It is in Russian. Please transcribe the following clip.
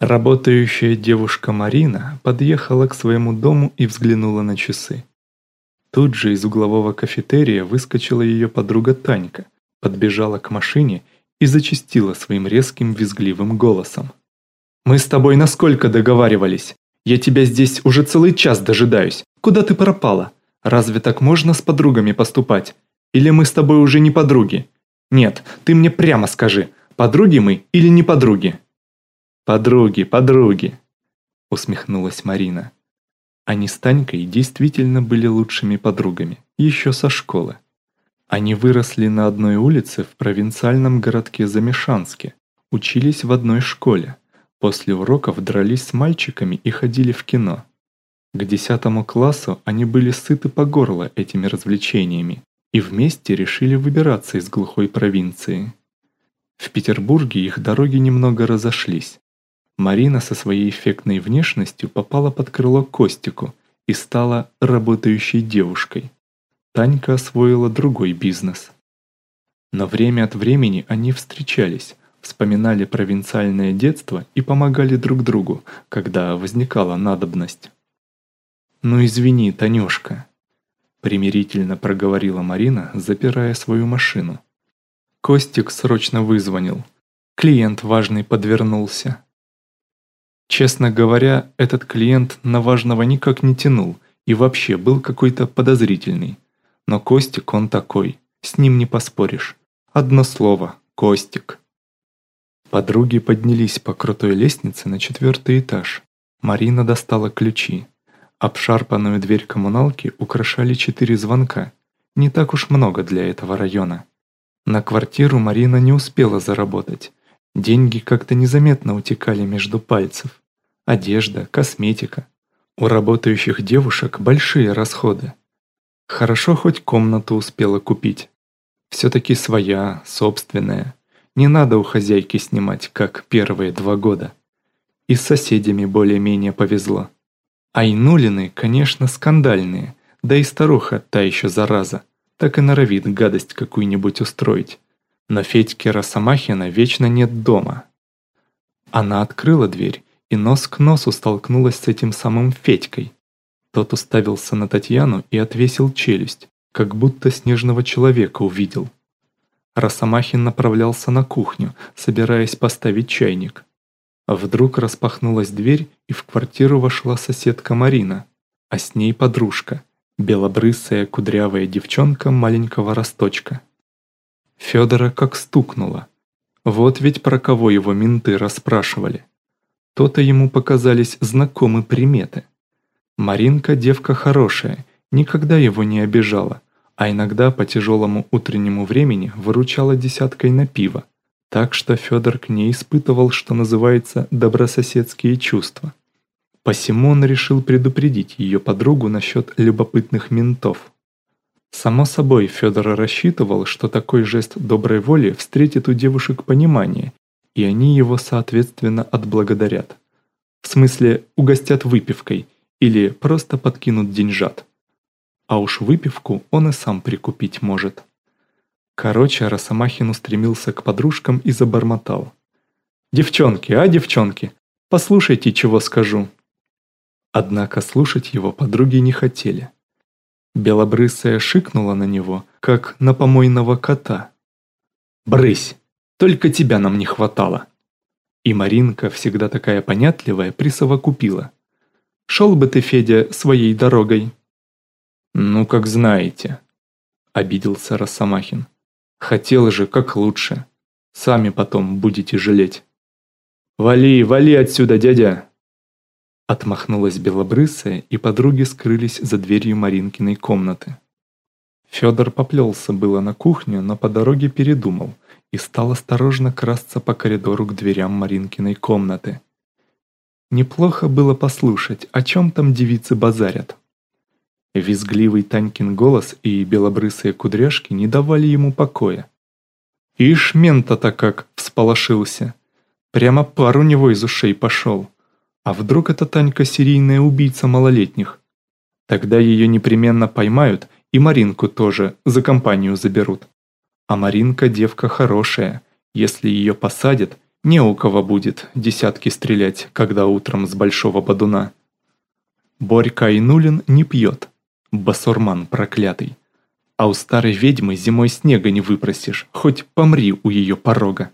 Работающая девушка Марина подъехала к своему дому и взглянула на часы. Тут же из углового кафетерия выскочила ее подруга Танька, подбежала к машине и зачастила своим резким визгливым голосом. «Мы с тобой насколько договаривались? Я тебя здесь уже целый час дожидаюсь. Куда ты пропала? Разве так можно с подругами поступать? Или мы с тобой уже не подруги? Нет, ты мне прямо скажи, подруги мы или не подруги?» «Подруги, подруги!» усмехнулась Марина. Они с Танькой действительно были лучшими подругами, еще со школы. Они выросли на одной улице в провинциальном городке Замешанске, учились в одной школе, после уроков дрались с мальчиками и ходили в кино. К десятому классу они были сыты по горло этими развлечениями и вместе решили выбираться из глухой провинции. В Петербурге их дороги немного разошлись. Марина со своей эффектной внешностью попала под крыло Костику и стала работающей девушкой. Танька освоила другой бизнес. Но время от времени они встречались, вспоминали провинциальное детство и помогали друг другу, когда возникала надобность. «Ну извини, Танюшка», — примирительно проговорила Марина, запирая свою машину. Костик срочно вызвонил. Клиент важный подвернулся. Честно говоря, этот клиент на важного никак не тянул и вообще был какой-то подозрительный. Но Костик он такой, с ним не поспоришь. Одно слово – Костик. Подруги поднялись по крутой лестнице на четвертый этаж. Марина достала ключи. Обшарпанную дверь коммуналки украшали четыре звонка. Не так уж много для этого района. На квартиру Марина не успела заработать. Деньги как-то незаметно утекали между пальцев. Одежда, косметика. У работающих девушек большие расходы. Хорошо хоть комнату успела купить. Все-таки своя, собственная. Не надо у хозяйки снимать, как первые два года. И с соседями более-менее повезло. Айнулины, конечно, скандальные, да и старуха та еще зараза, так и норовит гадость какую-нибудь устроить. Но Федьки Росомахина вечно нет дома. Она открыла дверь и нос к носу столкнулась с этим самым Федькой. Тот уставился на Татьяну и отвесил челюсть, как будто снежного человека увидел. Росомахин направлялся на кухню, собираясь поставить чайник. Вдруг распахнулась дверь, и в квартиру вошла соседка Марина, а с ней подружка, белобрысая кудрявая девчонка маленького росточка. Федора как стукнуло. Вот ведь про кого его менты расспрашивали. То-то ему показались знакомы приметы. Маринка девка хорошая, никогда его не обижала, а иногда по тяжелому утреннему времени выручала десяткой на пиво. Так что Федор к ней испытывал, что называется, добрососедские чувства. Посему он решил предупредить ее подругу насчет любопытных ментов. Само собой, Федор рассчитывал, что такой жест доброй воли встретит у девушек понимание, и они его, соответственно, отблагодарят. В смысле, угостят выпивкой – или просто подкинут деньжат. А уж выпивку он и сам прикупить может. Короче, Росомахин устремился к подружкам и забормотал. «Девчонки, а, девчонки, послушайте, чего скажу». Однако слушать его подруги не хотели. Белобрысая шикнула на него, как на помойного кота. «Брысь! Только тебя нам не хватало!» И Маринка, всегда такая понятливая, присовокупила. Шел бы ты, Федя, своей дорогой». «Ну, как знаете», — обиделся Росомахин. «Хотел же, как лучше. Сами потом будете жалеть». «Вали, вали отсюда, дядя!» Отмахнулась белобрысая, и подруги скрылись за дверью Маринкиной комнаты. Федор поплелся было на кухню, но по дороге передумал и стал осторожно красться по коридору к дверям Маринкиной комнаты. Неплохо было послушать, о чем там девицы базарят. Визгливый Танькин голос и белобрысые кудряшки не давали ему покоя. Ишь, мента-то как всполошился. Прямо пар у него из ушей пошел. А вдруг эта Танька серийная убийца малолетних? Тогда ее непременно поймают и Маринку тоже за компанию заберут. А Маринка девка хорошая. Если ее посадят, Не у кого будет десятки стрелять, когда утром с большого бодуна. Борька Айнулин не пьет, басурман проклятый. А у старой ведьмы зимой снега не выпросишь, хоть помри у ее порога.